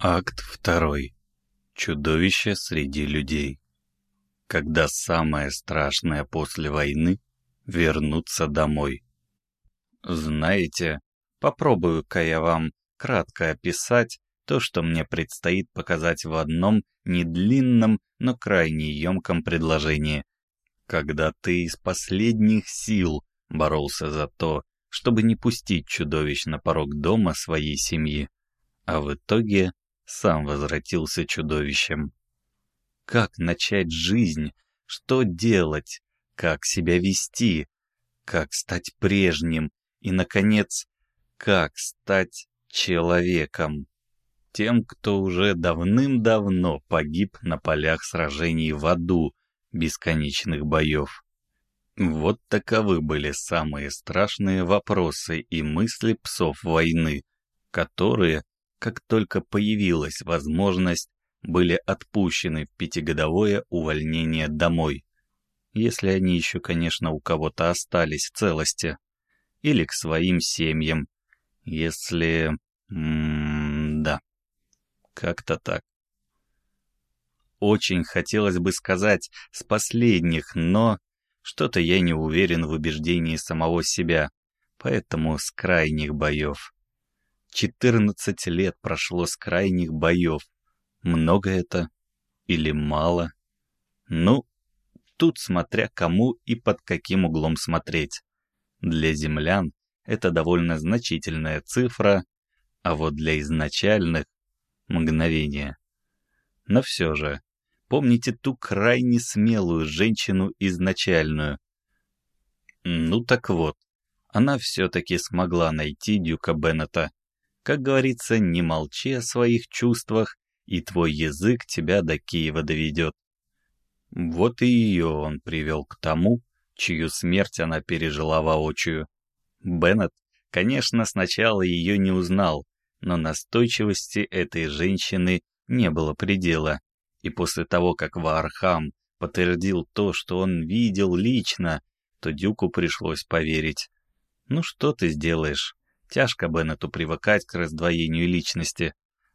Акт второй. Чудовище среди людей. Когда самое страшное после войны — вернуться домой. Знаете, попробую-ка я вам кратко описать то, что мне предстоит показать в одном недлинном, но крайне емком предложении. Когда ты из последних сил боролся за то, чтобы не пустить чудовищ на порог дома своей семьи, а в итоге сам возвратился чудовищем. Как начать жизнь? Что делать? Как себя вести? Как стать прежним? И, наконец, как стать человеком? Тем, кто уже давным-давно погиб на полях сражений в аду бесконечных боев. Вот таковы были самые страшные вопросы и мысли псов войны, которые как только появилась возможность, были отпущены в пятигодовое увольнение домой. Если они еще, конечно, у кого-то остались в целости. Или к своим семьям. Если... М -м да. Как-то так. Очень хотелось бы сказать «с последних», но что-то я не уверен в убеждении самого себя, поэтому с крайних боев. Четырнадцать лет прошло с крайних боев. Много это или мало? Ну, тут смотря кому и под каким углом смотреть. Для землян это довольно значительная цифра, а вот для изначальных — мгновение. Но все же, помните ту крайне смелую женщину изначальную? Ну так вот, она все-таки смогла найти Дюка Беннета. Как говорится, не молчи о своих чувствах, и твой язык тебя до Киева доведет. Вот и ее он привел к тому, чью смерть она пережила воочию. Беннет, конечно, сначала ее не узнал, но настойчивости этой женщины не было предела, и после того, как Ваархам подтвердил то, что он видел лично, то Дюку пришлось поверить. Ну что ты сделаешь? Тяжко Беннету привыкать к раздвоению личности.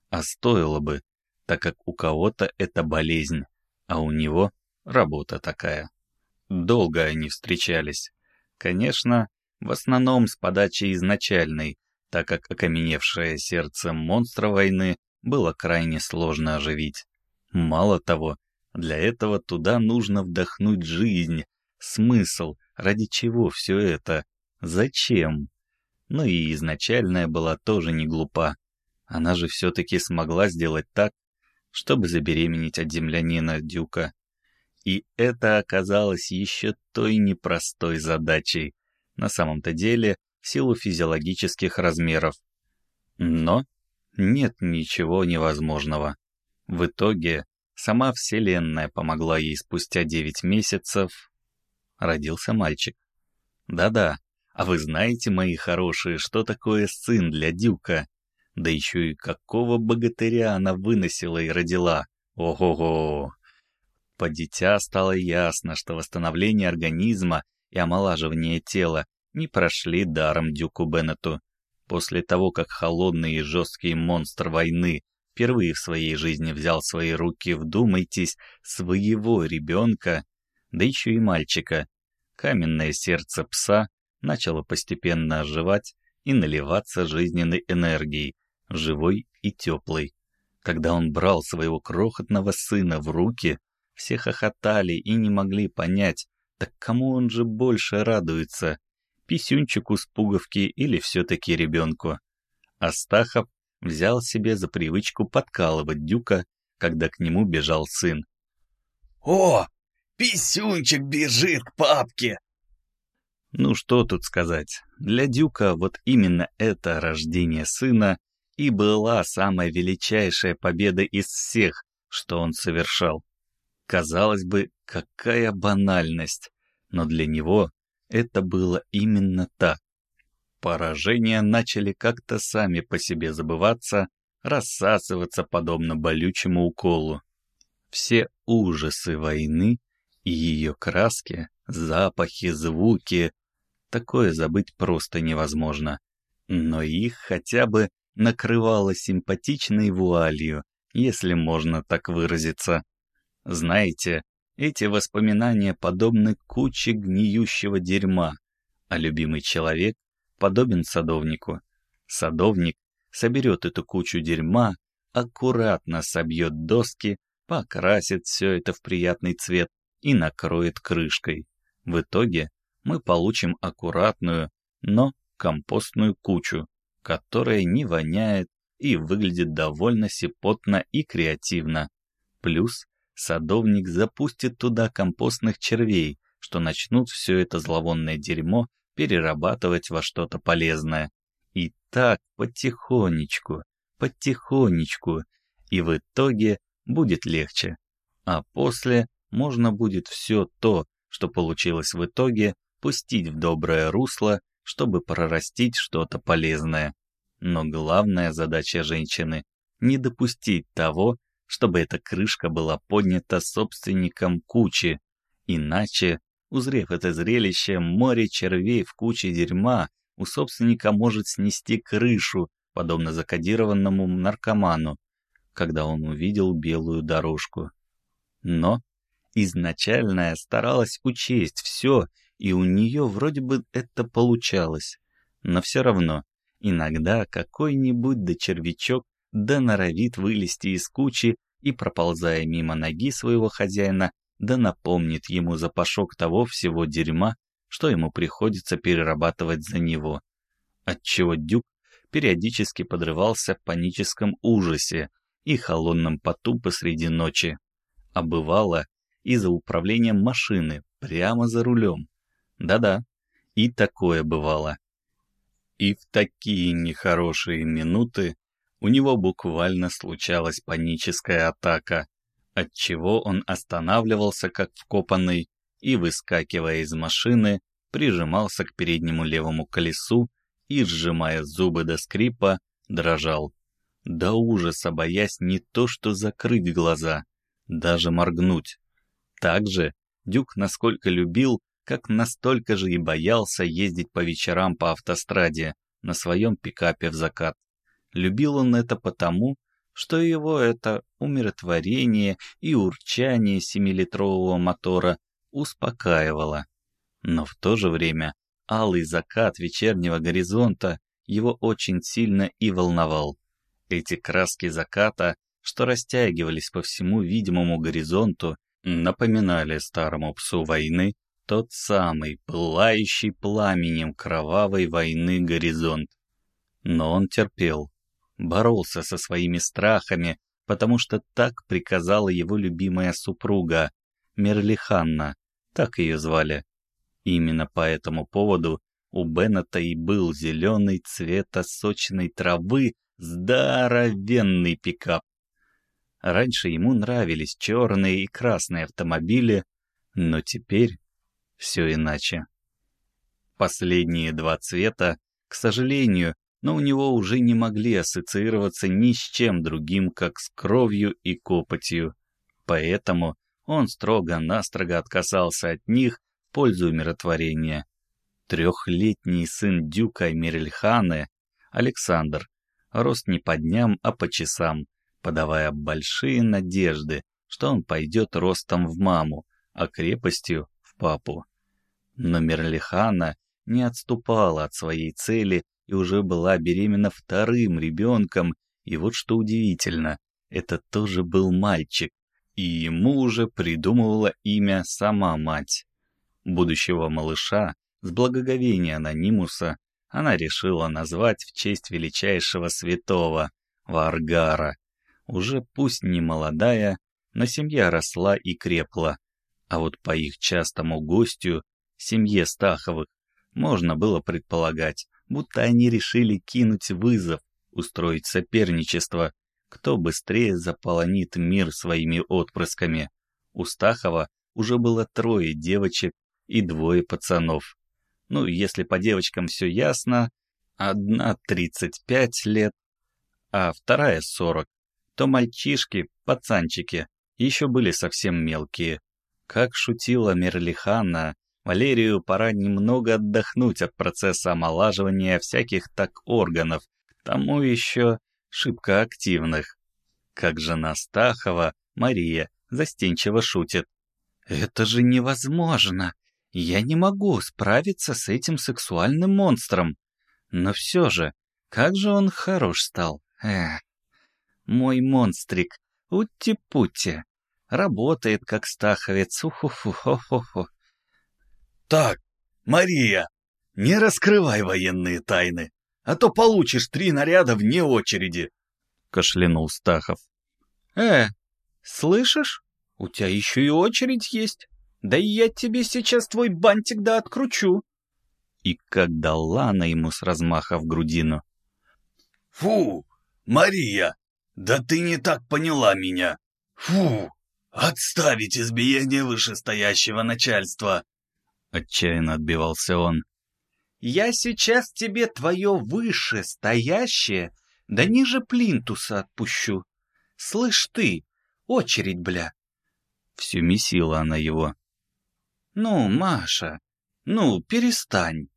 А стоило бы, так как у кого-то это болезнь, а у него работа такая. Долго они встречались. Конечно, в основном с подачи изначальной, так как окаменевшее сердце монстра войны было крайне сложно оживить. Мало того, для этого туда нужно вдохнуть жизнь, смысл, ради чего все это, зачем но и изначальная была тоже не глупа. Она же все-таки смогла сделать так, чтобы забеременеть от землянина Дюка. И это оказалось еще той непростой задачей, на самом-то деле в силу физиологических размеров. Но нет ничего невозможного. В итоге сама Вселенная помогла ей спустя девять месяцев. Родился мальчик. Да-да, а вы знаете, мои хорошие, что такое сын для Дюка? Да еще и какого богатыря она выносила и родила. Ого-го! По дитя стало ясно, что восстановление организма и омолаживание тела не прошли даром Дюку Беннету. После того, как холодный и жесткий монстр войны впервые в своей жизни взял свои руки, вдумайтесь, своего ребенка, да еще и мальчика, каменное сердце пса начало постепенно оживать и наливаться жизненной энергией, живой и теплой. Когда он брал своего крохотного сына в руки, все хохотали и не могли понять, так кому он же больше радуется, писюнчику с пуговки или все-таки ребенку. Астахов взял себе за привычку подкалывать Дюка, когда к нему бежал сын. «О, писюнчик бежит к папке! Ну что тут сказать, для Дюка вот именно это рождение сына и была самая величайшая победа из всех, что он совершал. Казалось бы, какая банальность, но для него это было именно так. Поражения начали как-то сами по себе забываться, рассасываться подобно болючему уколу. Все ужасы войны и ее краски, запахи, звуки, Такое забыть просто невозможно. Но их хотя бы накрывало симпатичной вуалью, если можно так выразиться. Знаете, эти воспоминания подобны куче гниющего дерьма, а любимый человек подобен садовнику. Садовник соберет эту кучу дерьма, аккуратно собьет доски, покрасит все это в приятный цвет и накроет крышкой. В итоге мы получим аккуратную, но компостную кучу, которая не воняет и выглядит довольно сипотно и креативно. Плюс садовник запустит туда компостных червей, что начнут все это зловонное дерьмо перерабатывать во что-то полезное. И так потихонечку, потихонечку, и в итоге будет легче. А после можно будет все то, что получилось в итоге, пустить в доброе русло, чтобы прорастить что-то полезное. Но главная задача женщины — не допустить того, чтобы эта крышка была поднята собственником кучи, иначе, узрев это зрелище, море червей в куче дерьма у собственника может снести крышу, подобно закодированному наркоману, когда он увидел белую дорожку. Но изначальная старалась учесть все, и у нее вроде бы это получалось. Но все равно, иногда какой-нибудь да червячок да норовит вылезти из кучи и, проползая мимо ноги своего хозяина, да напомнит ему запашок того всего дерьма, что ему приходится перерабатывать за него. Отчего Дюк периодически подрывался в паническом ужасе и холодном поту посреди ночи. А бывало, и за управлением машины, прямо за рулем. Да-да, и такое бывало. И в такие нехорошие минуты у него буквально случалась паническая атака, отчего он останавливался как вкопанный и, выскакивая из машины, прижимался к переднему левому колесу и, сжимая зубы до скрипа, дрожал. До ужаса боясь не то что закрыть глаза, даже моргнуть. Также Дюк насколько любил, как настолько же и боялся ездить по вечерам по автостраде на своем пикапе в закат. Любил он это потому, что его это умиротворение и урчание семилитрового мотора успокаивало. Но в то же время алый закат вечернего горизонта его очень сильно и волновал. Эти краски заката, что растягивались по всему видимому горизонту, напоминали старому псу войны тот самый пылающий пламенем кровавой войны горизонт. Но он терпел, боролся со своими страхами, потому что так приказала его любимая супруга, Мерлиханна, так ее звали. Именно по этому поводу у Беннета и был зеленый цвета сочной травы здоровенный пикап. Раньше ему нравились черные и красные автомобили, но теперь все иначе. Последние два цвета, к сожалению, но у него уже не могли ассоциироваться ни с чем другим, как с кровью и копотью. Поэтому он строго-настрого отказался от них в пользу умиротворения. Трехлетний сын Дюка Мирельханы, Александр, рос не по дням, а по часам, подавая большие надежды, что он пойдет ростом в маму, а крепостью папу. Но Мерлихана не отступала от своей цели и уже была беременна вторым ребенком, и вот что удивительно, это тоже был мальчик, и ему уже придумывала имя сама мать. Будущего малыша с благоговения анонимуса она решила назвать в честь величайшего святого, Варгара. Уже пусть не молодая, но семья росла и крепла, а вот по их частому гостю, семье Стаховых, можно было предполагать, будто они решили кинуть вызов, устроить соперничество, кто быстрее заполонит мир своими отпрысками. У Стахова уже было трое девочек и двое пацанов. Ну, если по девочкам все ясно, одна 35 лет, а вторая 40, то мальчишки, пацанчики, еще были совсем мелкие. Как шутила Мерлихана, Валерию пора немного отдохнуть от процесса омолаживания всяких так органов, тому еще шибко активных. Как жена Стахова, Мария, застенчиво шутит. «Это же невозможно! Я не могу справиться с этим сексуальным монстром. Но все же, как же он хорош стал. Эх. Мой монстрик, ути-пути, работает как стаховец. Уху-ху-хо-хо-хо. Так, Мария, не раскрывай военные тайны, а то получишь три наряда вне очереди, кашлянул Стахов. Э, слышишь? У тебя еще и очередь есть. Да и я тебе сейчас твой бантик да откручу. И как дала она ему с размаха в грудину. Фу, Мария, да ты не так поняла меня. Фу, отставить избиение вышестоящего начальства. Отчаянно отбивался он. Я сейчас тебе твое вышестоящее, да ниже плинтуса отпущу. Слышь ты, очередь, бля. Всю месила она его. Ну, Маша, ну, перестань.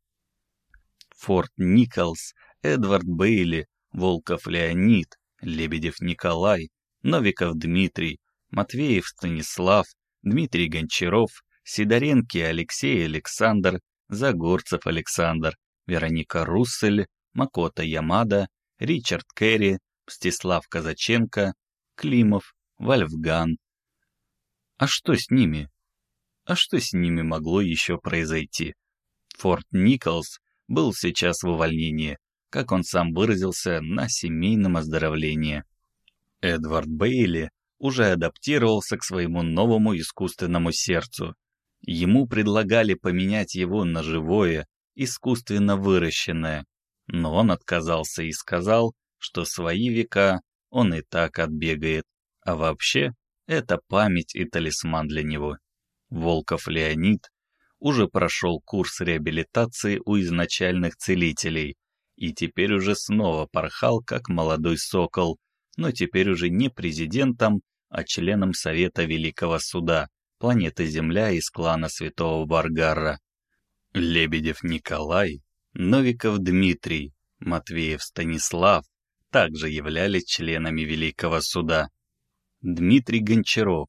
Форт Николс, Эдвард Бейли, Волков Леонид, Лебедев Николай, Новиков Дмитрий, Матвеев Станислав, Дмитрий Гончаров, Сидоренки Алексей Александр, Загорцев Александр, Вероника Руссель, Макота Ямада, Ричард Керри, Мстислав Казаченко, Климов, Вальфган. А что с ними? А что с ними могло еще произойти? Форт Николс был сейчас в увольнении, как он сам выразился, на семейном оздоровлении. Эдвард Бейли уже адаптировался к своему новому искусственному сердцу. Ему предлагали поменять его на живое, искусственно выращенное, но он отказался и сказал, что свои века он и так отбегает, а вообще это память и талисман для него. Волков Леонид уже прошел курс реабилитации у изначальных целителей и теперь уже снова порхал как молодой сокол, но теперь уже не президентом, а членом Совета Великого Суда, планеты Земля из клана Святого Баргара. Лебедев Николай, Новиков Дмитрий, Матвеев Станислав также являлись членами Великого Суда. Дмитрий Гончаров,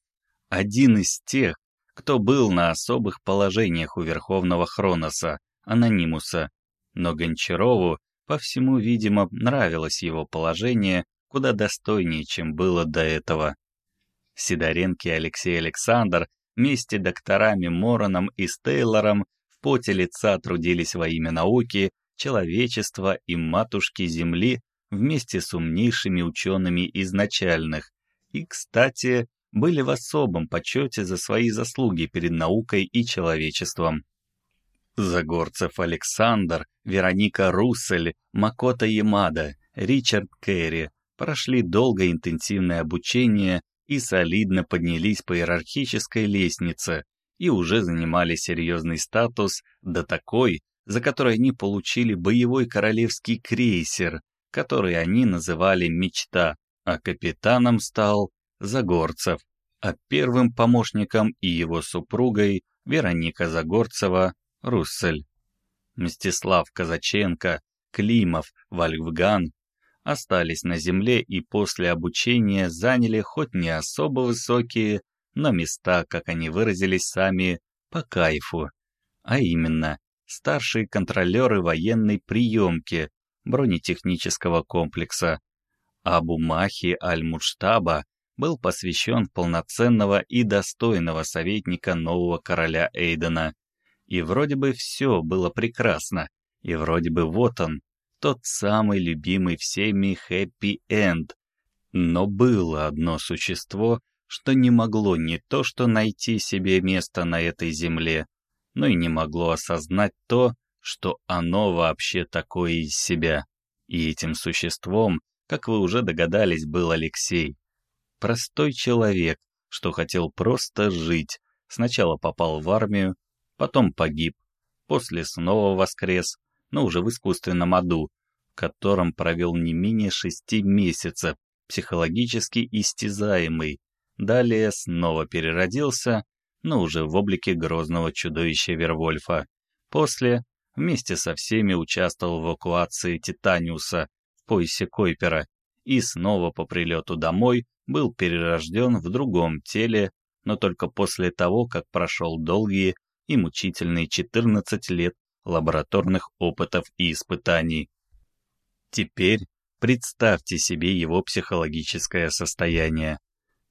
один из тех, кто был на особых положениях у Верховного Хроноса, Анонимуса, но Гончарову, по всему, видимо, нравилось его положение куда достойнее, чем было до этого. Сидоренко Алексей Александр вместе докторами Мороном и Стейлором в поте лица трудились во имя науки, человечества и матушки Земли вместе с умнейшими учеными изначальных. И, кстати, были в особом почете за свои заслуги перед наукой и человечеством. Загорцев Александр, Вероника Руссель, Макота Ямада, Ричард Керри прошли долгое интенсивное обучение и солидно поднялись по иерархической лестнице и уже занимали серьезный статус до такой, за который они получили боевой королевский крейсер, который они называли «Мечта», а капитаном стал Загорцев, а первым помощником и его супругой Вероника Загорцева Руссель. Мстислав Казаченко, Климов, Вальфган остались на земле и после обучения заняли хоть не особо высокие, но места, как они выразились сами, по кайфу, а именно старшие контролеры военной приемки бронетехнического комплекса. Абу Махи Аль-Муштаба был посвящен полноценного и достойного советника нового короля Эйдена. И вроде бы все было прекрасно, и вроде бы вот он, тот самый любимый всеми хэппи-энд. Но было одно существо, что не могло не то что найти себе место на этой земле, но и не могло осознать то, что оно вообще такое из себя. И этим существом, как вы уже догадались, был Алексей. Простой человек, что хотел просто жить. Сначала попал в армию, потом погиб, после снова воскрес, но уже в искусственном аду, в котором провел не менее шести месяцев, психологически истязаемый. Далее снова переродился, но уже в облике грозного чудовища Вервольфа. После, вместе со всеми участвовал в эвакуации Титаниуса, в поясе Койпера и снова по прилету домой был перерожден в другом теле, но только после того, как прошел долгие и мучительные 14 лет лабораторных опытов и испытаний. Теперь представьте себе его психологическое состояние.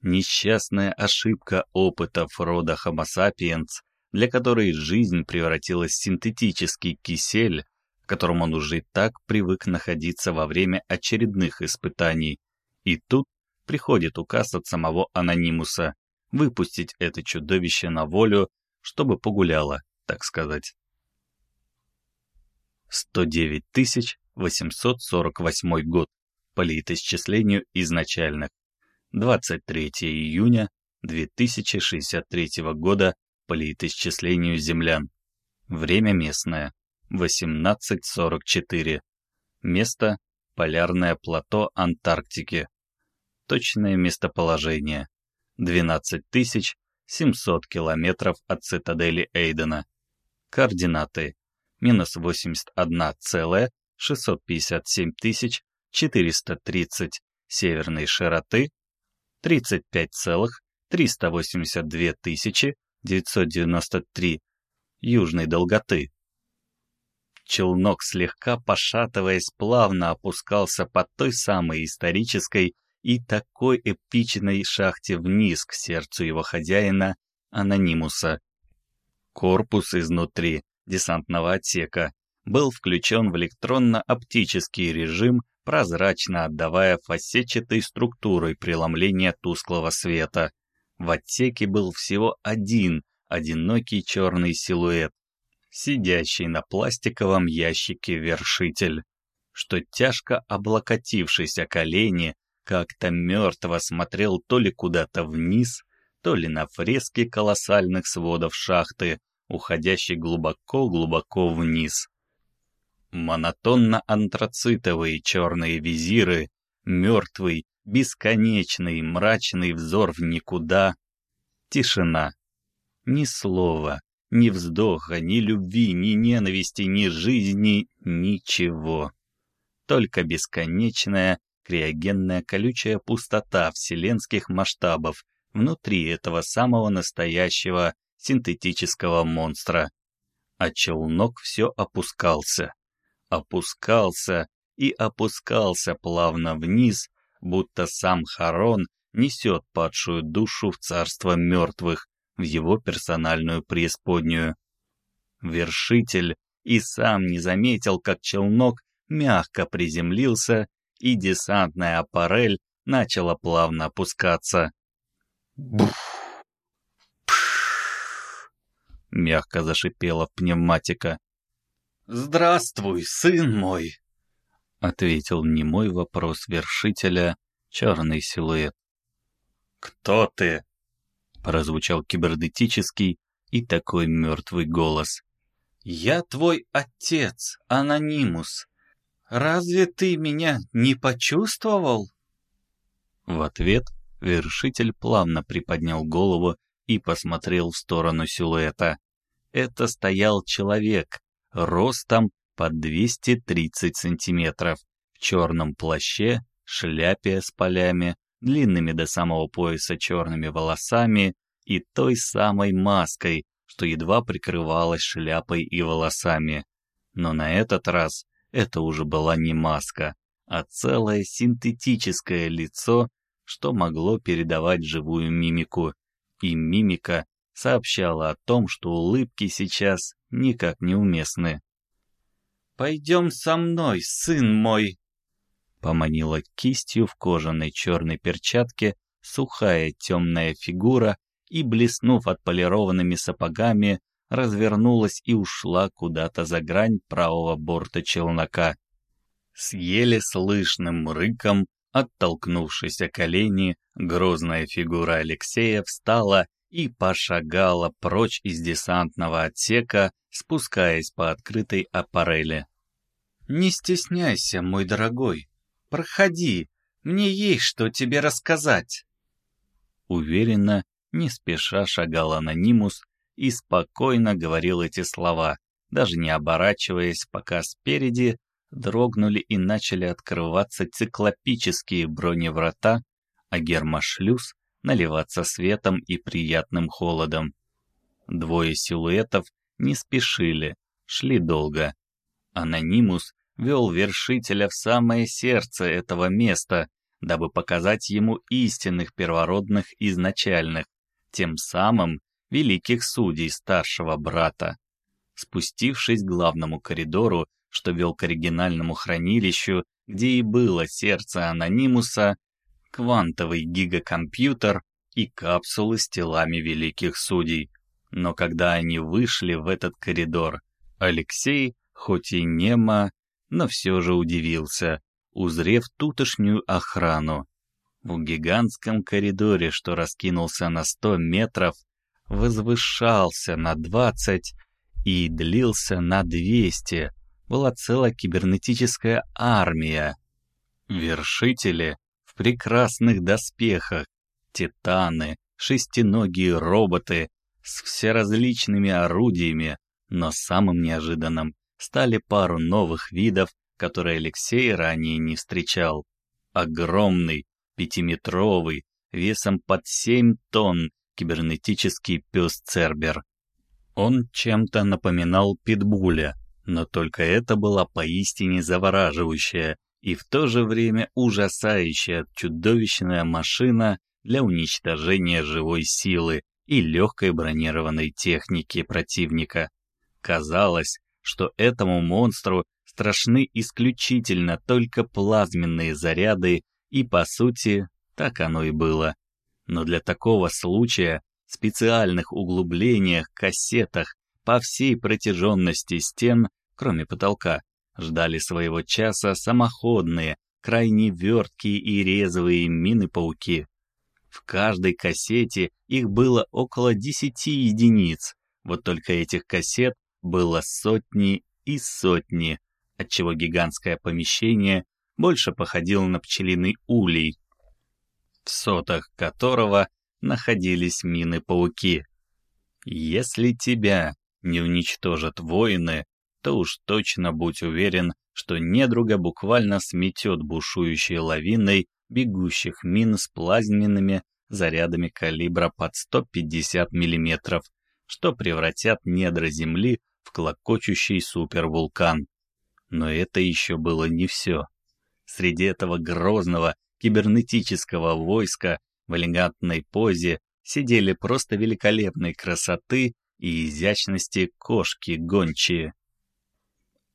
Несчастная ошибка опытов рода Homo sapiens, для которой жизнь превратилась в синтетический кисель, в котором он уже так привык находиться во время очередных испытаний. И тут приходит указ от самого анонимуса выпустить это чудовище на волю, чтобы погуляло, так сказать. 109 848 год по летоисчислению изначальных. 23 июня 2063 года по летоисчислению землян. Время местное 18.44. Место – полярное плато Антарктики. Точное местоположение – 12700 километров от цитадели Эйдена. Координаты – минус 81,657 430 северной широты, 35,382 993 южной долготы. Челнок, слегка пошатываясь, плавно опускался по той самой исторической и такой эпичной шахте вниз к сердцу его хозяина, Анонимуса. Корпус изнутри десантного отсека был включен в электронно-оптический режим, прозрачно отдавая фасетчатой структурой преломления тусклого света. В отсеке был всего один одинокий черный силуэт, сидящий на пластиковом ящике вершитель, что тяжко облокотившись о колени, как-то мертво смотрел то ли куда-то вниз, то ли на фрески колоссальных сводов шахты, уходящей глубоко-глубоко вниз. Монотонно-антрацитовые черные визиры, мертвый, бесконечный, мрачный взор в никуда. Тишина. Ни слова, ни вздоха, ни любви, ни ненависти, ни жизни, ничего. Только бесконечная, криогенная колючая пустота вселенских масштабов внутри этого самого настоящего синтетического монстра. А челнок все опускался, опускался и опускался плавно вниз, будто сам Харон несет падшую душу в царство мертвых, в его персональную преисподнюю. Вершитель и сам не заметил, как челнок мягко приземлился, и десантная аппарель начала плавно опускаться. Буф! Мягко зашипела пневматика. «Здравствуй, сын мой!» — ответил немой вопрос вершителя черный силуэт. «Кто ты?» прозвучал кибернетический и такой мертвый голос. «Я твой отец, Анонимус. Разве ты меня не почувствовал?» В ответ вершитель плавно приподнял голову и посмотрел в сторону силуэта. Это стоял человек, ростом под 230 сантиметров, в черном плаще, шляпе с полями, длинными до самого пояса черными волосами и той самой маской, что едва прикрывалась шляпой и волосами. Но на этот раз это уже была не маска, а целое синтетическое лицо, что могло передавать живую мимику. И мимика сообщала о том, что улыбки сейчас никак не уместны. «Пойдем со мной, сын мой!» Поманила кистью в кожаной черной перчатке сухая темная фигура и, блеснув отполированными сапогами, развернулась и ушла куда-то за грань правого борта челнока. С еле слышным рыком, оттолкнувшись о колени, грозная фигура Алексея встала и пошагала прочь из десантного отсека, спускаясь по открытой аппарели. «Не стесняйся, мой дорогой», Проходи, мне есть что тебе рассказать. Уверенно, не спеша шагал анонимус и спокойно говорил эти слова, даже не оборачиваясь, пока спереди дрогнули и начали открываться циклопические броневрата, а гермошлюз наливаться светом и приятным холодом. Двое силуэтов не спешили, шли долго. Анонимус вел вершителя в самое сердце этого места, дабы показать ему истинных первородных изначальных, тем самым великих судей старшего брата. Спустившись к главному коридору, что вел к оригинальному хранилищу, где и было сердце анонимуса, квантовый гигакомпьютер и капсулы с телами великих судей. Но когда они вышли в этот коридор, Алексей, хоть и немо, но все же удивился, узрев тутошнюю охрану. В гигантском коридоре, что раскинулся на сто метров, возвышался на двадцать и длился на двести, была целая кибернетическая армия. Вершители прекрасных доспехах, титаны, шестиногие роботы с всеразличными орудиями, но самым неожиданным стали пару новых видов, которые Алексей ранее не встречал. Огромный, пятиметровый, весом под семь тонн кибернетический пес Цербер. Он чем-то напоминал питбуля, но только это была поистине завораживающая и в то же время ужасающая чудовищная машина для уничтожения живой силы и легкой бронированной техники противника. Казалось, что этому монстру страшны исключительно только плазменные заряды, и, по сути, так оно и было. Но для такого случая специальных углублениях, кассетах по всей протяженности стен, кроме потолка, ждали своего часа самоходные, крайне верткие и резвые мины-пауки. В каждой кассете их было около десяти единиц, вот только этих кассет было сотни и сотни, отчего гигантское помещение больше походило на пчелиный улей, в сотах которого находились мины-пауки. Если тебя не уничтожат воины, то уж точно будь уверен, что недруга буквально сметет бушующей лавиной бегущих мин с плазменными зарядами калибра под 150 мм, что превратят недра Земли в клокочущий супервулкан. Но это еще было не все. Среди этого грозного кибернетического войска в элегантной позе сидели просто великолепной красоты и изящности кошки-гончие.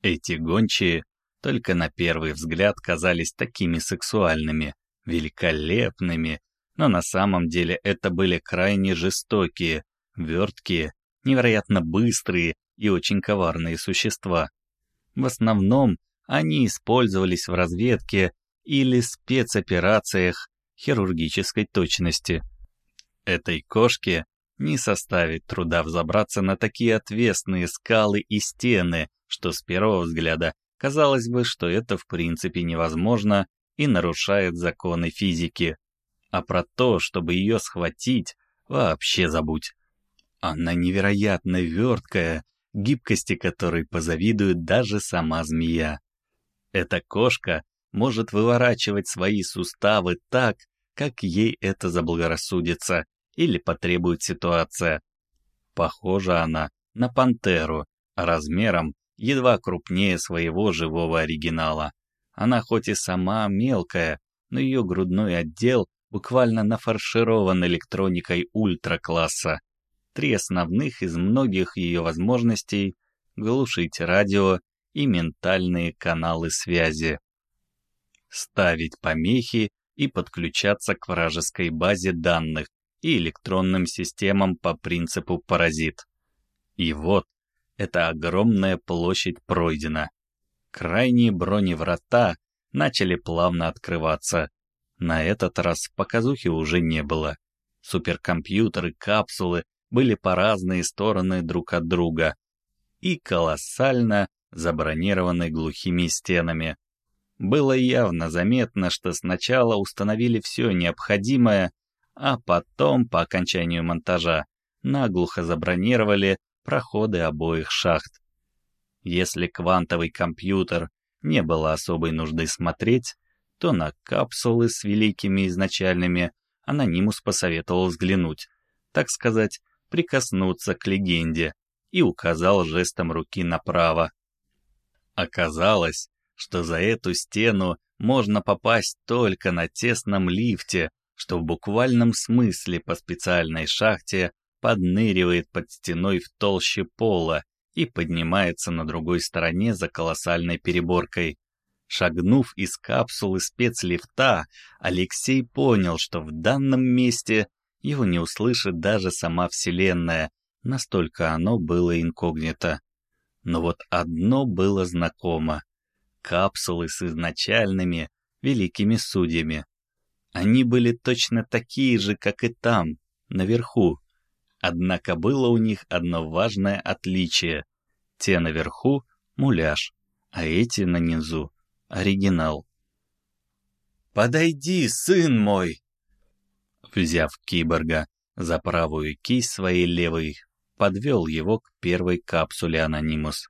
Эти гончие только на первый взгляд казались такими сексуальными, великолепными, но на самом деле это были крайне жестокие, верткие, невероятно быстрые и очень коварные существа. В основном они использовались в разведке или спецоперациях хирургической точности. Этой кошке не составит труда взобраться на такие отвесные скалы и стены, что с первого взгляда казалось бы, что это в принципе невозможно и нарушает законы физики. А про то, чтобы ее схватить, вообще забудь. Она невероятно верткая, гибкости которой позавидует даже сама змея. Эта кошка может выворачивать свои суставы так, как ей это заблагорассудится или потребует ситуация. Похожа она на пантеру, размером едва крупнее своего живого оригинала. Она хоть и сама мелкая, но ее грудной отдел буквально нафарширован электроникой ультра-класса. Три основных из многих ее возможностей — глушить радио и ментальные каналы связи. Ставить помехи и подключаться к вражеской базе данных и электронным системам по принципу паразит. И вот, эта огромная площадь пройдена. Крайние броневрата начали плавно открываться. На этот раз показухи уже не было. Суперкомпьютеры, капсулы были по разные стороны друг от друга и колоссально забронированы глухими стенами. Было явно заметно, что сначала установили все необходимое, а потом, по окончанию монтажа, наглухо забронировали проходы обоих шахт. Если квантовый компьютер не было особой нужды смотреть, то на капсулы с великими изначальными анонимус посоветовал взглянуть, так сказать, прикоснуться к легенде, и указал жестом руки направо. Оказалось, что за эту стену можно попасть только на тесном лифте, что в буквальном смысле по специальной шахте подныривает под стеной в толще пола и поднимается на другой стороне за колоссальной переборкой. Шагнув из капсулы спецлифта, Алексей понял, что в данном месте его не услышит даже сама Вселенная, настолько оно было инкогнито. Но вот одно было знакомо. Капсулы с изначальными, великими судьями. Они были точно такие же, как и там, наверху. Однако было у них одно важное отличие. Те наверху — муляж, а эти на низу — оригинал. «Подойди, сын мой!» Взяв киборга за правую кисть своей левой, подвел его к первой капсуле Анонимус.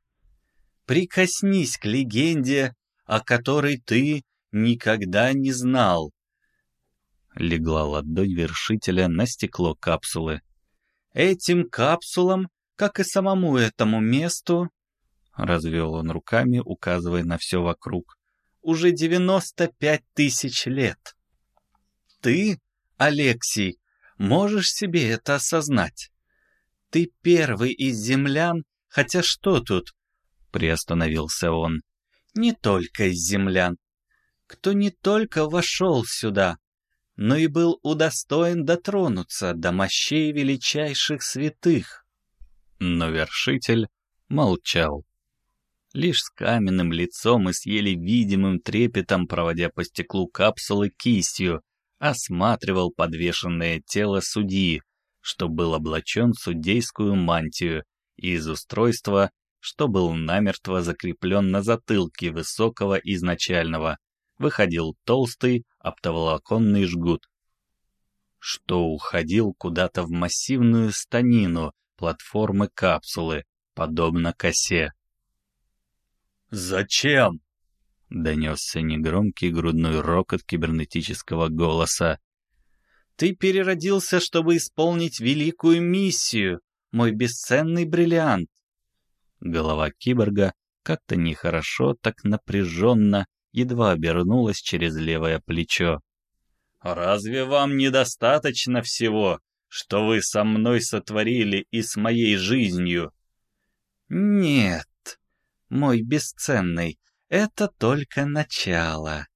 «Прикоснись к легенде, о которой ты никогда не знал!» Легла ладонь вершителя на стекло капсулы. Этим капсулам, как и самому этому месту, развел он руками, указывая на все вокруг, уже девяносто пять тысяч лет. Ты, Алексей, можешь себе это осознать? Ты первый из землян, хотя что тут? Приостановился он. Не только из землян. Кто не только вошел сюда, но и был удостоен дотронуться до мощей величайших святых. Но вершитель молчал. Лишь с каменным лицом и с еле видимым трепетом, проводя по стеклу капсулы кистью, осматривал подвешенное тело судьи, что был облачен судейскую мантию, и из устройства, что был намертво закреплен на затылке высокого изначального, выходил толстый оптоволоконный жгут, что уходил куда-то в массивную станину платформы капсулы, подобно косе. «Зачем?» — донесся негромкий грудной рокот кибернетического голоса. «Ты переродился, чтобы исполнить великую миссию, мой бесценный бриллиант!» Голова киборга как-то нехорошо, так напряженно едва обернулась через левое плечо. «Разве вам недостаточно всего, что вы со мной сотворили и с моей жизнью?» «Нет, мой бесценный, это только начало».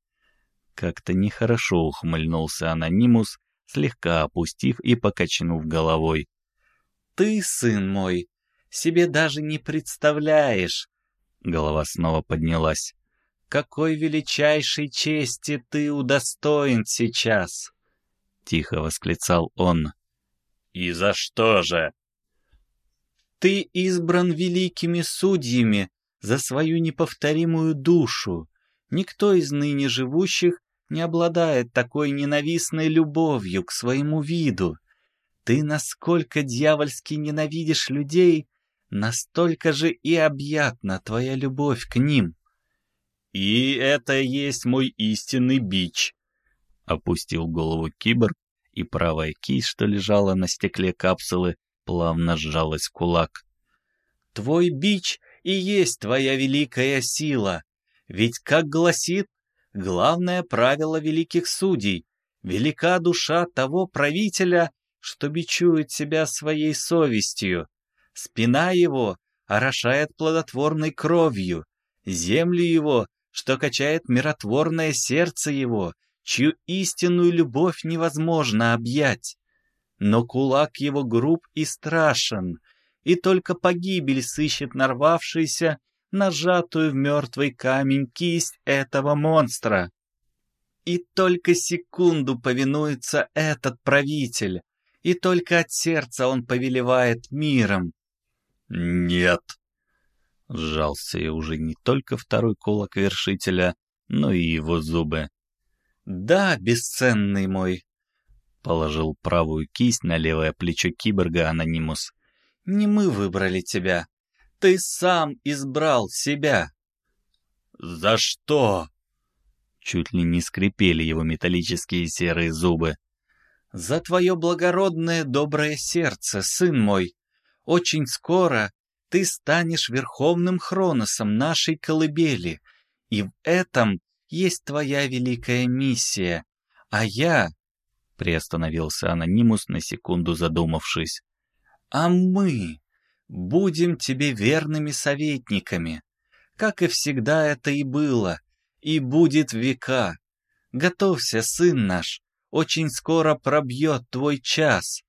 Как-то нехорошо ухмыльнулся анонимус, слегка опустив и покачнув головой. «Ты, сын мой, себе даже не представляешь!» Голова снова поднялась какой величайшей чести ты удостоен сейчас!» Тихо восклицал он. «И за что же?» «Ты избран великими судьями за свою неповторимую душу. Никто из ныне живущих не обладает такой ненавистной любовью к своему виду. Ты насколько дьявольски ненавидишь людей, настолько же и объятна твоя любовь к ним. И это есть мой истинный бич. Опустил голову киборг, и правая кисть, что лежала на стекле капсулы, плавно сжалась в кулак. Твой бич и есть твоя великая сила. Ведь, как гласит главное правило великих судей, велика душа того правителя, что бичует себя своей совестью. Спина его орошает плодотворной кровью, землю его что качает миротворное сердце его, чью истинную любовь невозможно объять. Но кулак его груб и страшен, и только погибель сыщет нарвавшийся, нажатую в мертвый камень кисть этого монстра. И только секунду повинуется этот правитель, и только от сердца он повелевает миром. «Нет», Сжался и уже не только второй кулак вершителя, но и его зубы. «Да, бесценный мой!» Положил правую кисть на левое плечо киборга Анонимус. «Не мы выбрали тебя. Ты сам избрал себя!» «За что?» Чуть ли не скрипели его металлические серые зубы. «За твое благородное доброе сердце, сын мой. Очень скоро ты станешь верховным хроносом нашей колыбели, и в этом есть твоя великая миссия. А я...» Приостановился анонимус на секунду задумавшись. «А мы будем тебе верными советниками, как и всегда это и было, и будет века. Готовься, сын наш, очень скоро пробьет твой час».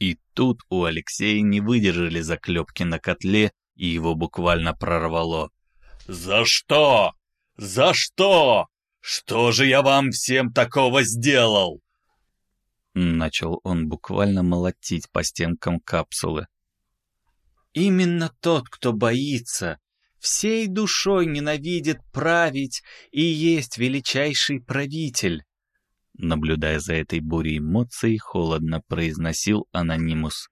И тут у Алексея не выдержали заклепки на котле, и его буквально прорвало. «За что? За что? Что же я вам всем такого сделал?» Начал он буквально молотить по стенкам капсулы. «Именно тот, кто боится, всей душой ненавидит править и есть величайший правитель. Наблюдая за этой бурей эмоций, холодно произносил анонимус.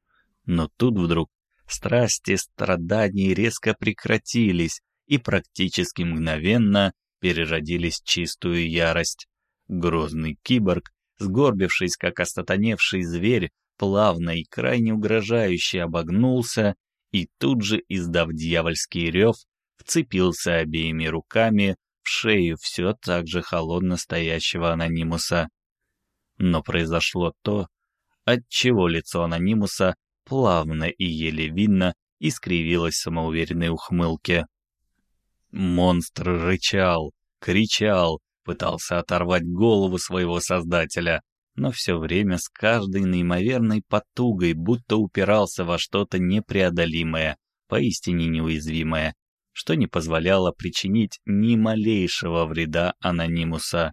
Но тут вдруг страсти страданий резко прекратились и практически мгновенно переродились в чистую ярость. Грозный киборг, сгорбившись как остатоневший зверь, плавно и крайне угрожающе обогнулся и тут же, издав дьявольский рев, вцепился обеими руками в шею все так же холодно стоящего анонимуса. Но произошло то, от чего лицо анонимуса плавно и еле видно искривилось в самоуверенной ухмылке. Монстр рычал, кричал, пытался оторвать голову своего создателя, но все время с каждой неимоверной потугой будто упирался во что-то непреодолимое, поистине неуязвимое, что не позволяло причинить ни малейшего вреда анонимуса.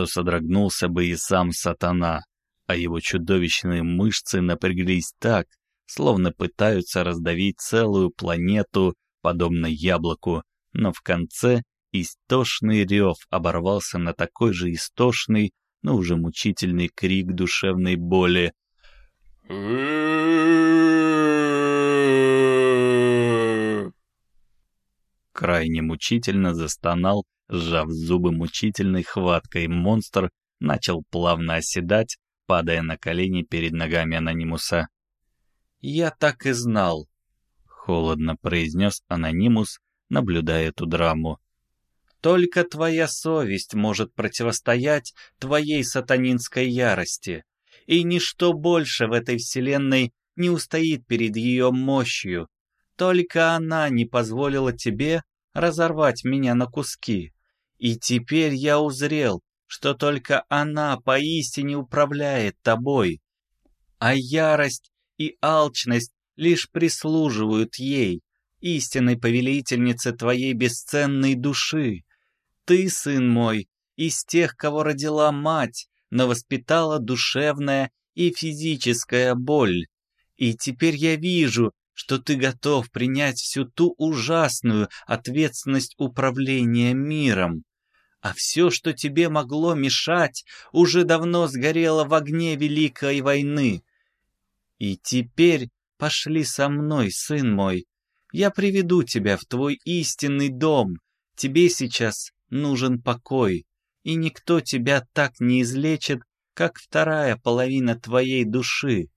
Что содрогнулся бы и сам сатана, а его чудовищные мышцы напряглись так, словно пытаются раздавить целую планету, подобно яблоку, но в конце Истошный рев оборвался на такой же истошный, но уже мучительный крик душевной боли. Крайне мучительно застонал, сжав зубы мучительной хваткой, монстр начал плавно оседать, падая на колени перед ногами анонимуса. «Я так и знал», — холодно произнес анонимус, наблюдая эту драму. Только твоя совесть может противостоять твоей сатанинской ярости, и ничто больше в этой вселенной не устоит перед ее мощью. Только она не позволила тебе разорвать меня на куски. И теперь я узрел, что только она поистине управляет тобой, а ярость и алчность лишь прислуживают ей, истинной повелительнице твоей бесценной души. Ты, сын мой, из тех, кого родила мать, но воспитала душевная и физическая боль. И теперь я вижу, что ты готов принять всю ту ужасную ответственность управления миром. А все, что тебе могло мешать, уже давно сгорело в огне Великой войны. И теперь пошли со мной, сын мой. Я приведу тебя в твой истинный дом. Тебе сейчас нужен покой, и никто тебя так не излечит, как вторая половина твоей души,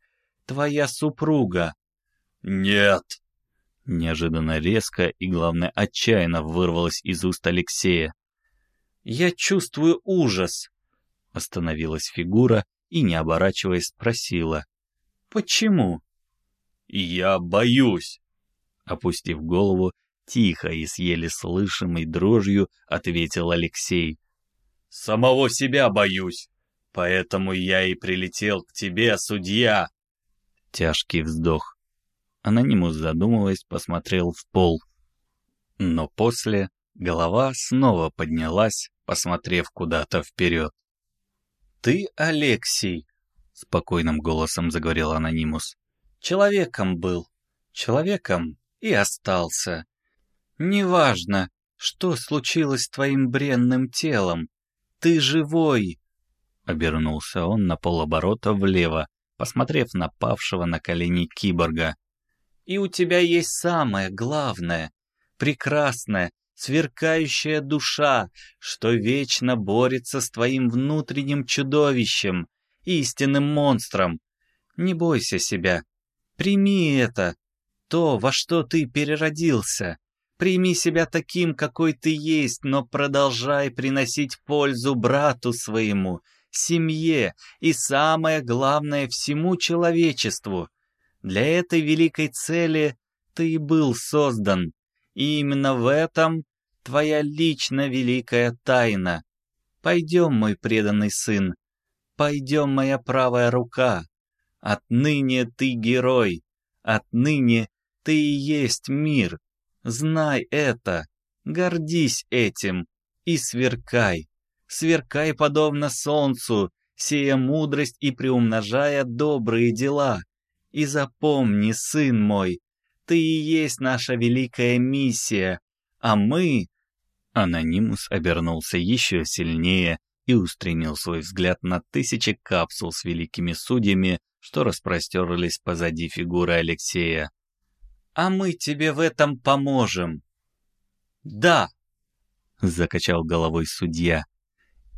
твоя супруга. Нет. Неожиданно резко и, главное, отчаянно вырвалось из уст Алексея. «Я чувствую ужас!» Остановилась фигура и, не оборачиваясь, спросила. «Почему?» «Я боюсь!» Опустив голову, Тихо и с еле слышимой дрожью ответил Алексей. «Самого себя боюсь, поэтому я и прилетел к тебе, судья!» Тяжкий вздох. Анонимус, задумываясь, посмотрел в пол. Но после голова снова поднялась, посмотрев куда-то вперед. «Ты, Алексей!» — спокойным голосом заговорил Анонимус. «Человеком был, человеком и остался. Неважно, что случилось с твоим бренным телом. Ты живой. Обернулся он на полоборота влево, посмотрев на павшего на колени киборга. «И у тебя есть самое главное, прекрасная, сверкающая душа, что вечно борется с твоим внутренним чудовищем, истинным монстром. Не бойся себя. Прими это, то, во что ты переродился. Прими себя таким, какой ты есть, но продолжай приносить пользу брату своему, семье и, самое главное, всему человечеству. Для этой великой цели ты и был создан. И именно в этом твоя лично великая тайна. Пойдем, мой преданный сын, пойдем, моя правая рука. Отныне ты герой, отныне ты и есть мир. Знай это, гордись этим и сверкай. Сверкай подобно солнцу, сея мудрость и приумножая добрые дела. И запомни, сын мой, ты и есть наша великая миссия, а мы...» Анонимус обернулся еще сильнее и устремил свой взгляд на тысячи капсул с великими судьями, что распростерлись позади фигуры Алексея. «А мы тебе в этом поможем!» «Да!» — закачал головой судья.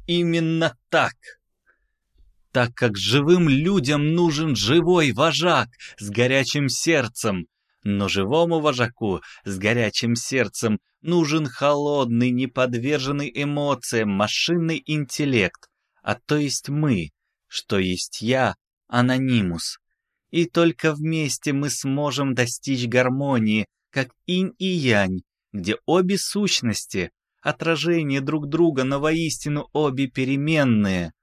«Именно так!» так как живым людям нужен живой вожак с горячим сердцем, но живому вожаку с горячим сердцем нужен холодный, неподверженный эмоциям машинный интеллект, а то есть мы, что есть я, анонимус. И только вместе мы сможем достичь гармонии, как инь и янь, где обе сущности, отражение друг друга, но воистину обе переменные.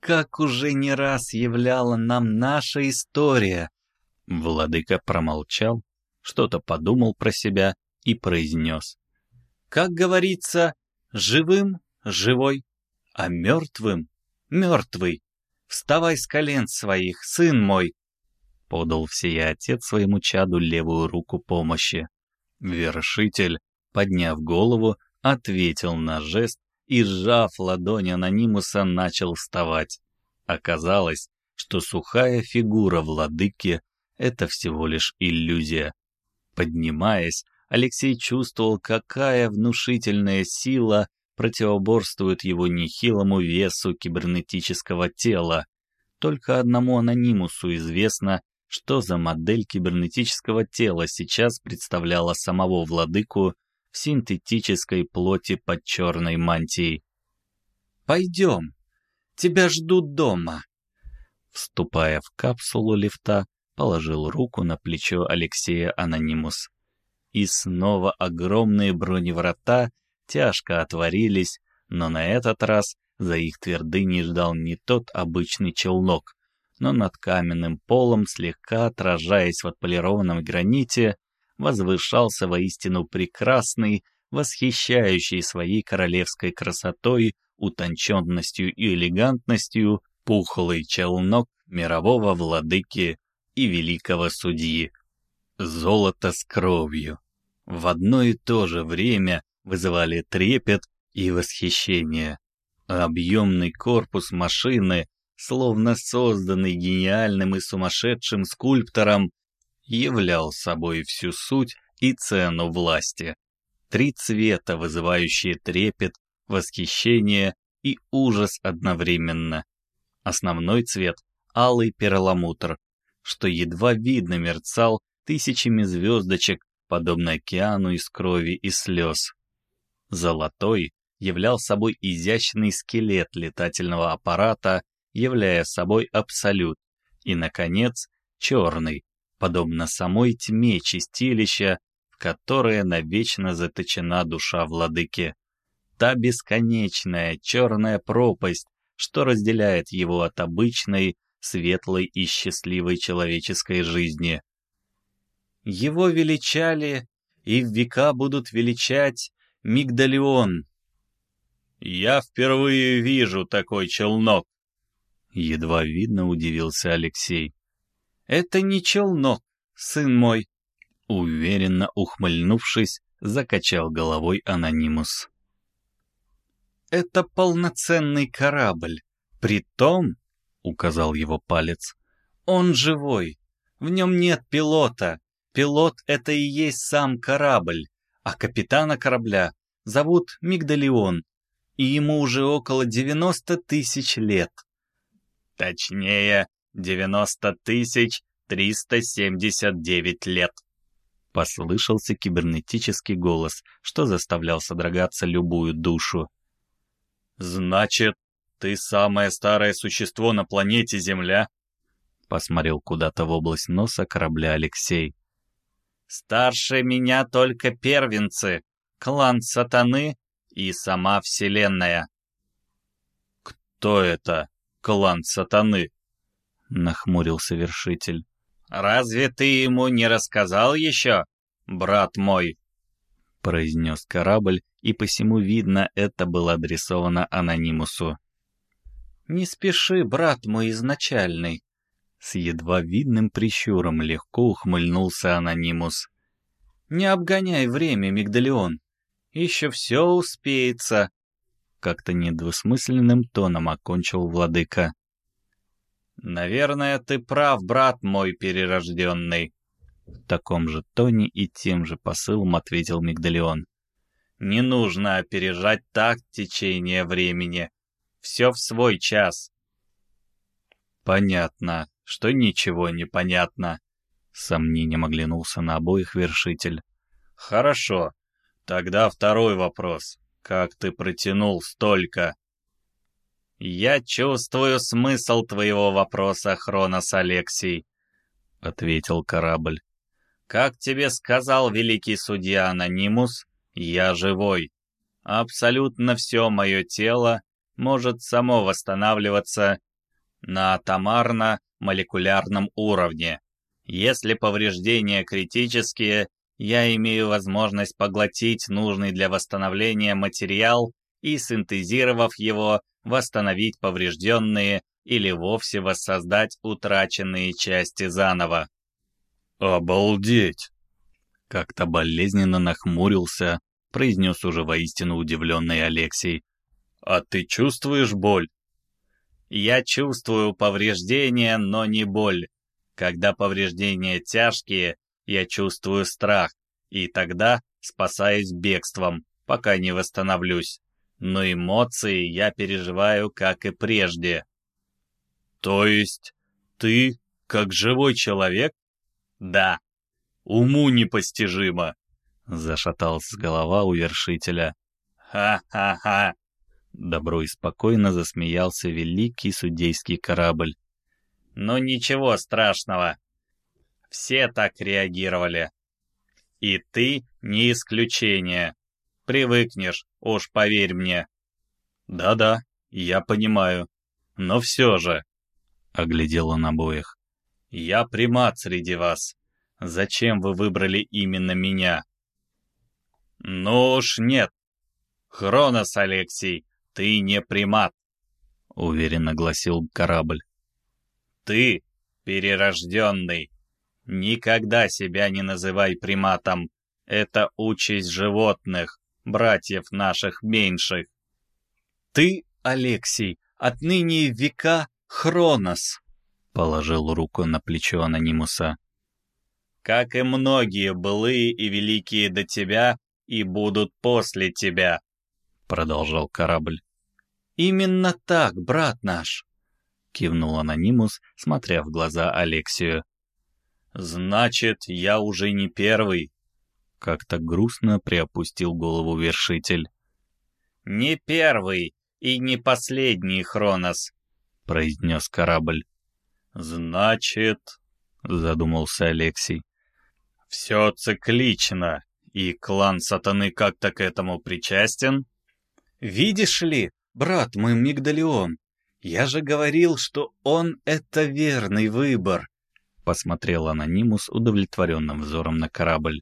Как уже не раз являла нам наша история — Владыка промолчал, что-то подумал про себя и произнес. «Как говорится, живым — живой, а мертвым — мертвый. Вставай с колен своих, сын мой!» Подал всея отец своему чаду левую руку помощи. Вершитель, подняв голову, ответил на жест и, сжав ладонь анонимуса, начал вставать. Оказалось, что сухая фигура владыки это всего лишь иллюзия. Поднимаясь, Алексей чувствовал, какая внушительная сила противоборствует его нехилому весу кибернетического тела. Только одному анонимусу известно, что за модель кибернетического тела сейчас представляла самого владыку в синтетической плоти под черной мантией. «Пойдем, тебя ждут дома». Вступая в капсулу лифта, положил руку на плечо Алексея Анонимус. И снова огромные броневрата тяжко отворились, но на этот раз за их твердыней ждал не тот обычный челнок, но над каменным полом, слегка отражаясь в отполированном граните, возвышался воистину прекрасный, восхищающий своей королевской красотой, утонченностью и элегантностью пухлый челнок мирового владыки и великого судьи. Золото с кровью. В одно и то же время вызывали трепет и восхищение. Объемный корпус машины, словно созданный гениальным и сумасшедшим скульптором, являл собой всю суть и цену власти. Три цвета, вызывающие трепет, восхищение и ужас одновременно. Основной цвет — алый перламутр, что едва видно мерцал тысячами звездочек, подобно океану из крови и слез. Золотой являл собой изящный скелет летательного аппарата, являя собой абсолют, и, наконец, черный, подобно самой тьме чистилища, в которое навечно заточена душа владыки. Та бесконечная черная пропасть, что разделяет его от обычной, светлой и счастливой человеческой жизни. Его величали и в века будут величать Мигдалион. «Я впервые вижу такой челнок», — едва видно удивился Алексей. «Это не челнок, сын мой», — уверенно ухмыльнувшись, закачал головой анонимус. «Это полноценный корабль, Притом, — указал его палец, — он живой. В нем нет пилота. Пилот — это и есть сам корабль, а капитана корабля зовут Мигдалион, и ему уже около 90 тысяч лет. Точнее, 90 тысяч 379 лет. Послышался кибернетический голос, что заставлял содрогаться любую душу. «Значит, ты самое старое существо на планете Земля?» Посмотрел куда-то в область носа корабля Алексей. «Старше меня только первенцы, клан Сатаны и сама Вселенная». «Кто это, клан Сатаны?» — нахмурился вершитель. «Разве ты ему не рассказал еще, брат мой?» — произнес корабль, и посему видно, это было адресовано анонимусу. «Не спеши, брат мой изначальный!» С едва видным прищуром легко ухмыльнулся анонимус. «Не обгоняй время, Мигдалион. Еще все успеется!» Как-то недвусмысленным тоном окончил владыка. «Наверное, ты прав, брат мой перерожденный». В таком же тоне и тем же посылом ответил Мигдалион. «Не нужно опережать так течение времени. Все в свой час». «Понятно, что ничего не понятно», — сомнением оглянулся на обоих вершитель. «Хорошо. Тогда второй вопрос. Как ты протянул столько?» «Я чувствую смысл твоего вопроса, Хронос Алексей», — ответил корабль. «Как тебе сказал великий судья Анонимус, я живой. Абсолютно все мое тело может само восстанавливаться на атомарно-молекулярном уровне. Если повреждения критические, я имею возможность поглотить нужный для восстановления материал и, синтезировав его, восстановить поврежденные или вовсе воссоздать утраченные части заново. «Обалдеть!» Как-то болезненно нахмурился, произнес уже воистину удивленный Алексей. «А ты чувствуешь боль?» «Я чувствую повреждения, но не боль. Когда повреждения тяжкие, я чувствую страх, и тогда спасаюсь бегством, пока не восстановлюсь но эмоции я переживаю, как и прежде. То есть ты, как живой человек? Да. Уму непостижимо. Зашатался голова у вершителя. Ха-ха-ха. Добро и спокойно засмеялся великий судейский корабль. Но ничего страшного. Все так реагировали. И ты не исключение. Привыкнешь, уж поверь мне. Да-да, я понимаю. Но все же... Оглядел он обоих. Я примат среди вас. Зачем вы выбрали именно меня? Ну уж нет. Хронос, Алексей, ты не примат. Уверенно гласил корабль. Ты перерожденный. Никогда себя не называй приматом. Это участь животных братьев наших меньших. Ты, Алексей, отныне века Хронос, положил руку на плечо анонимуса. Как и многие былые и великие до тебя и будут после тебя, продолжал корабль. Именно так, брат наш, кивнул анонимус, смотря в глаза Алексию. Значит, я уже не первый, как-то грустно приопустил голову вершитель. «Не первый и не последний Хронос», — произнес корабль. «Значит...» — задумался Алексей. «Все циклично, и клан сатаны как-то к этому причастен?» «Видишь ли, брат мой Мигдалион, я же говорил, что он — это верный выбор», — посмотрел анонимус удовлетворенным взором на корабль.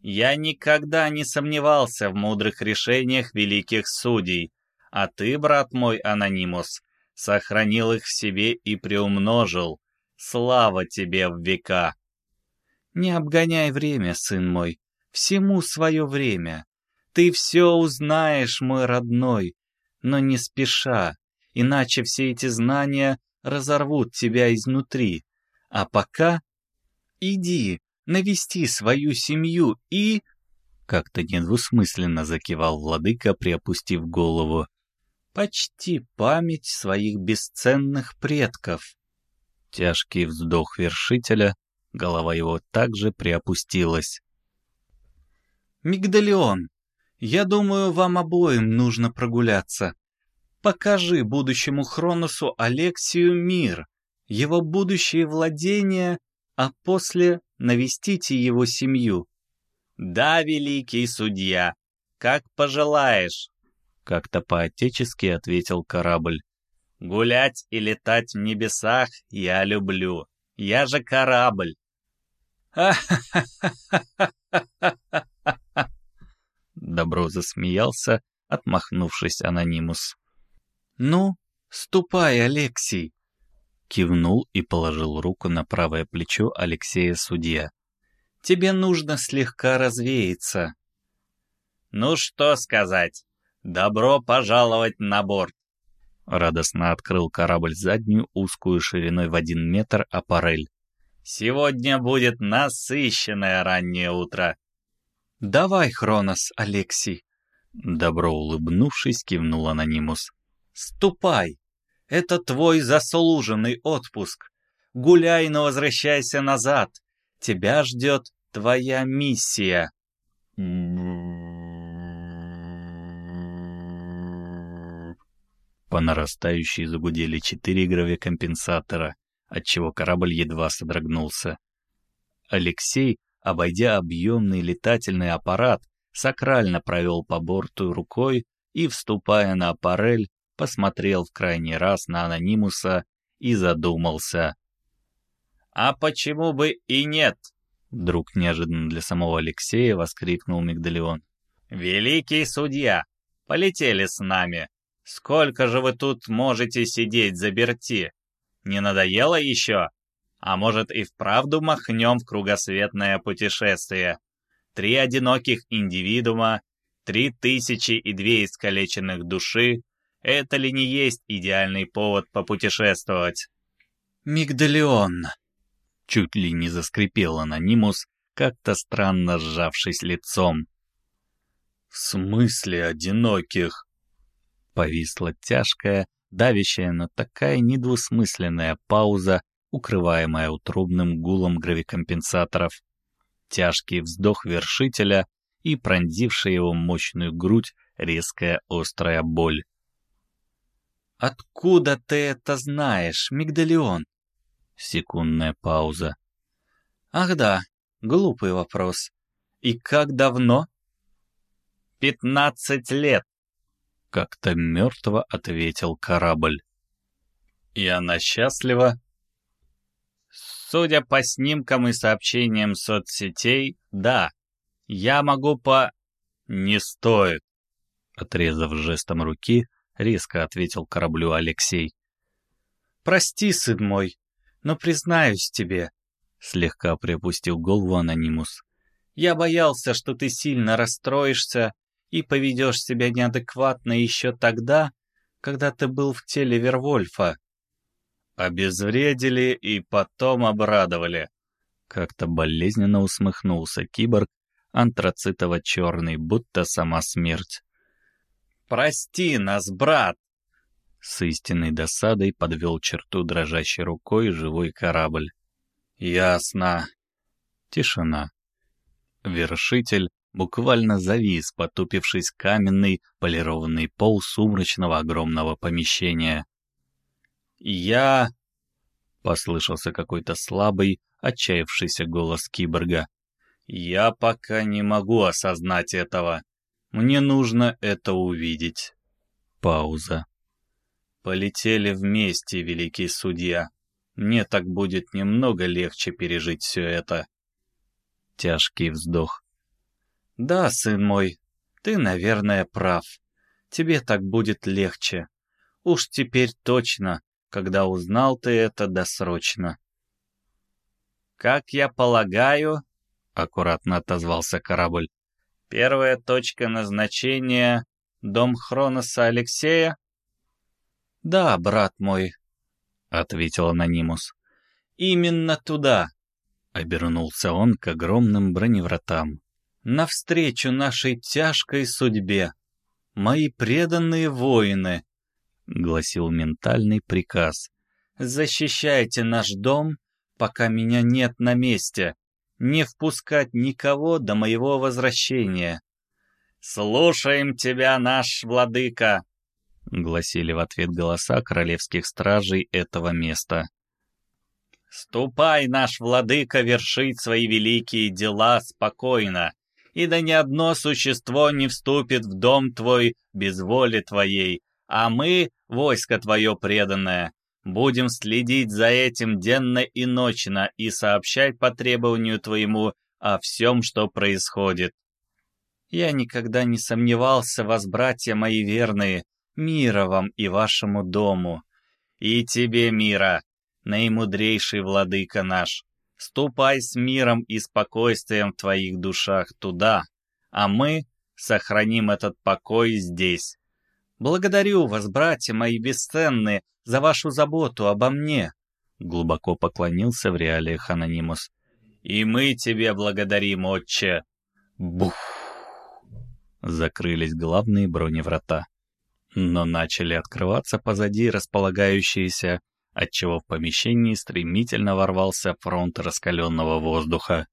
Я никогда не сомневался в мудрых решениях великих судей, а ты, брат мой Анонимус, сохранил их в себе и приумножил. Слава тебе в века! Не обгоняй время, сын мой, всему свое время. Ты все узнаешь, мой родной, но не спеша, иначе все эти знания разорвут тебя изнутри. А пока иди, навести свою семью и...» Как-то недвусмысленно закивал владыка, приопустив голову. «Почти память своих бесценных предков». Тяжкий вздох вершителя, голова его также приопустилась. «Мигдалион, я думаю, вам обоим нужно прогуляться. Покажи будущему Хроносу Алексию мир, его будущее владения, а после навестите его семью. Да, великий судья, как пожелаешь, как-то по-отечески ответил корабль. Гулять и летать в небесах я люблю. Я же корабль. Добро засмеялся, отмахнувшись анонимус. «Ну, ступай, Алексей!» Кивнул и положил руку на правое плечо Алексея судья. «Тебе нужно слегка развеяться». «Ну что сказать? Добро пожаловать на борт!» Радостно открыл корабль заднюю, узкую шириной в один метр аппарель. «Сегодня будет насыщенное раннее утро!» «Давай, Хронос, Алексей!» Добро улыбнувшись, кивнул Анонимус. Ступай! Это твой заслуженный отпуск. Гуляй, но возвращайся назад. Тебя ждет твоя миссия. По нарастающей загудели четыре гравикомпенсатора, отчего корабль едва содрогнулся. Алексей, обойдя объемный летательный аппарат, сакрально провел по борту рукой и, вступая на аппарель, посмотрел в крайний раз на анонимуса и задумался. «А почему бы и нет?» Вдруг неожиданно для самого Алексея воскликнул Мигдалион. «Великий судья, полетели с нами. Сколько же вы тут можете сидеть за берти? Не надоело еще? А может и вправду махнем в кругосветное путешествие? Три одиноких индивидуума, три тысячи и две искалеченных души, это ли не есть идеальный повод попутешествовать? Мигдалион. Чуть ли не заскрипел анонимус, как-то странно сжавшись лицом. В смысле одиноких? Повисла тяжкая, давящая, но такая недвусмысленная пауза, укрываемая утробным гулом гравикомпенсаторов. Тяжкий вздох вершителя и пронзившая его мощную грудь резкая острая боль. «Откуда ты это знаешь, Мигдалион?» Секундная пауза. «Ах да, глупый вопрос. И как давно?» «Пятнадцать лет», — как-то мертво ответил корабль. «И она счастлива?» «Судя по снимкам и сообщениям соцсетей, да. Я могу по...» «Не стоит», — отрезав жестом руки, — резко ответил кораблю Алексей. «Прости, сын мой, но признаюсь тебе», — слегка приопустил голову анонимус. «Я боялся, что ты сильно расстроишься и поведешь себя неадекватно еще тогда, когда ты был в теле Вервольфа». «Обезвредили и потом обрадовали», — как-то болезненно усмехнулся киборг, антрацитово-черный, будто сама смерть. Прости нас, брат!» С истинной досадой подвел черту дрожащей рукой живой корабль. «Ясно». Тишина. Вершитель буквально завис, потупившись каменный полированный пол сумрачного огромного помещения. «Я...» — послышался какой-то слабый, отчаявшийся голос киборга. «Я пока не могу осознать этого. Мне нужно это увидеть. Пауза. Полетели вместе, великий судья. Мне так будет немного легче пережить все это. Тяжкий вздох. Да, сын мой, ты, наверное, прав. Тебе так будет легче. Уж теперь точно, когда узнал ты это досрочно. Как я полагаю, аккуратно отозвался корабль, Первая точка назначения — дом Хроноса Алексея? «Да, брат мой», — ответил анонимус. «Именно туда», — обернулся он к огромным броневратам. «Навстречу нашей тяжкой судьбе. Мои преданные воины», — гласил ментальный приказ. «Защищайте наш дом, пока меня нет на месте. Не впускать никого до моего возвращения». «Слушаем тебя, наш владыка!» — гласили в ответ голоса королевских стражей этого места. «Ступай, наш владыка, вершить свои великие дела спокойно, и да ни одно существо не вступит в дом твой без воли твоей, а мы, войско твое преданное, будем следить за этим денно и ночно и сообщать по требованию твоему о всем, что происходит. Я никогда не сомневался вас, братья мои верные, мира вам и вашему дому. И тебе мира, наимудрейший владыка наш. Ступай с миром и спокойствием в твоих душах туда, а мы сохраним этот покой здесь. Благодарю вас, братья мои бесценные, за вашу заботу обо мне. Глубоко поклонился в реалиях Анонимус. И мы тебе благодарим, отче. Бух! закрылись главные броневрата. Но начали открываться позади располагающиеся, отчего в помещении стремительно ворвался фронт раскаленного воздуха.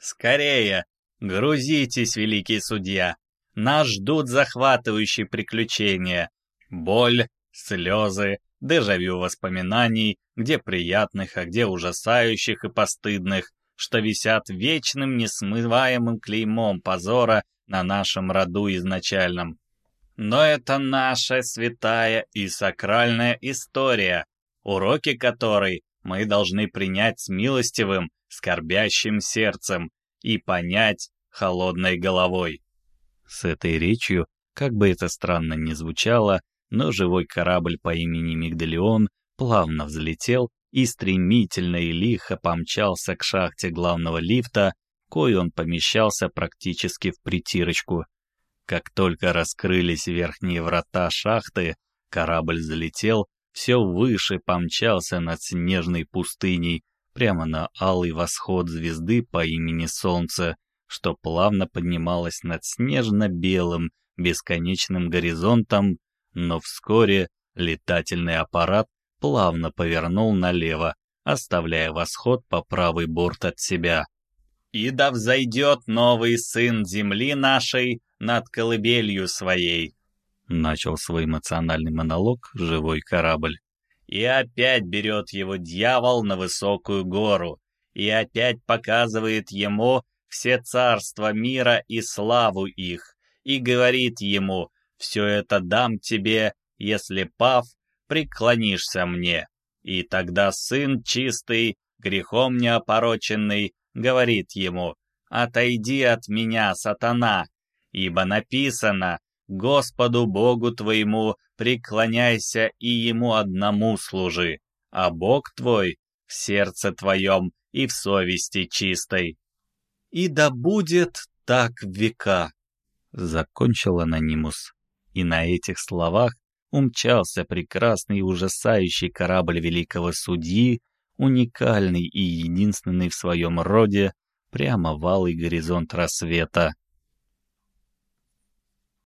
«Скорее! Грузитесь, великий судья! Нас ждут захватывающие приключения! Боль, слезы, дежавю воспоминаний, где приятных, а где ужасающих и постыдных, что висят вечным несмываемым клеймом позора на нашем роду изначальном. Но это наша святая и сакральная история, уроки которой мы должны принять с милостивым, скорбящим сердцем и понять холодной головой. С этой речью, как бы это странно ни звучало, но живой корабль по имени Мигдалион плавно взлетел и стремительно и лихо помчался к шахте главного лифта, кой он помещался практически в притирочку. Как только раскрылись верхние врата шахты, корабль залетел, все выше помчался над снежной пустыней, прямо на алый восход звезды по имени Солнце, что плавно поднималась над снежно-белым, бесконечным горизонтом, но вскоре летательный аппарат плавно повернул налево, оставляя восход по правый борт от себя. «И да взойдет новый сын земли нашей над колыбелью своей», начал свой эмоциональный монолог живой корабль. «И опять берет его дьявол на высокую гору, и опять показывает ему все царства мира и славу их, и говорит ему, все это дам тебе, если, пав, преклонишься мне. И тогда сын чистый, грехом не опороченный, говорит ему, «Отойди от меня, сатана, ибо написано, Господу Богу твоему преклоняйся и Ему одному служи, а Бог твой в сердце твоем и в совести чистой». «И да будет так века», — закончил анонимус. И на этих словах умчался прекрасный и ужасающий корабль великого судьи, уникальный и единственный в своем роде, прямо в алый горизонт рассвета.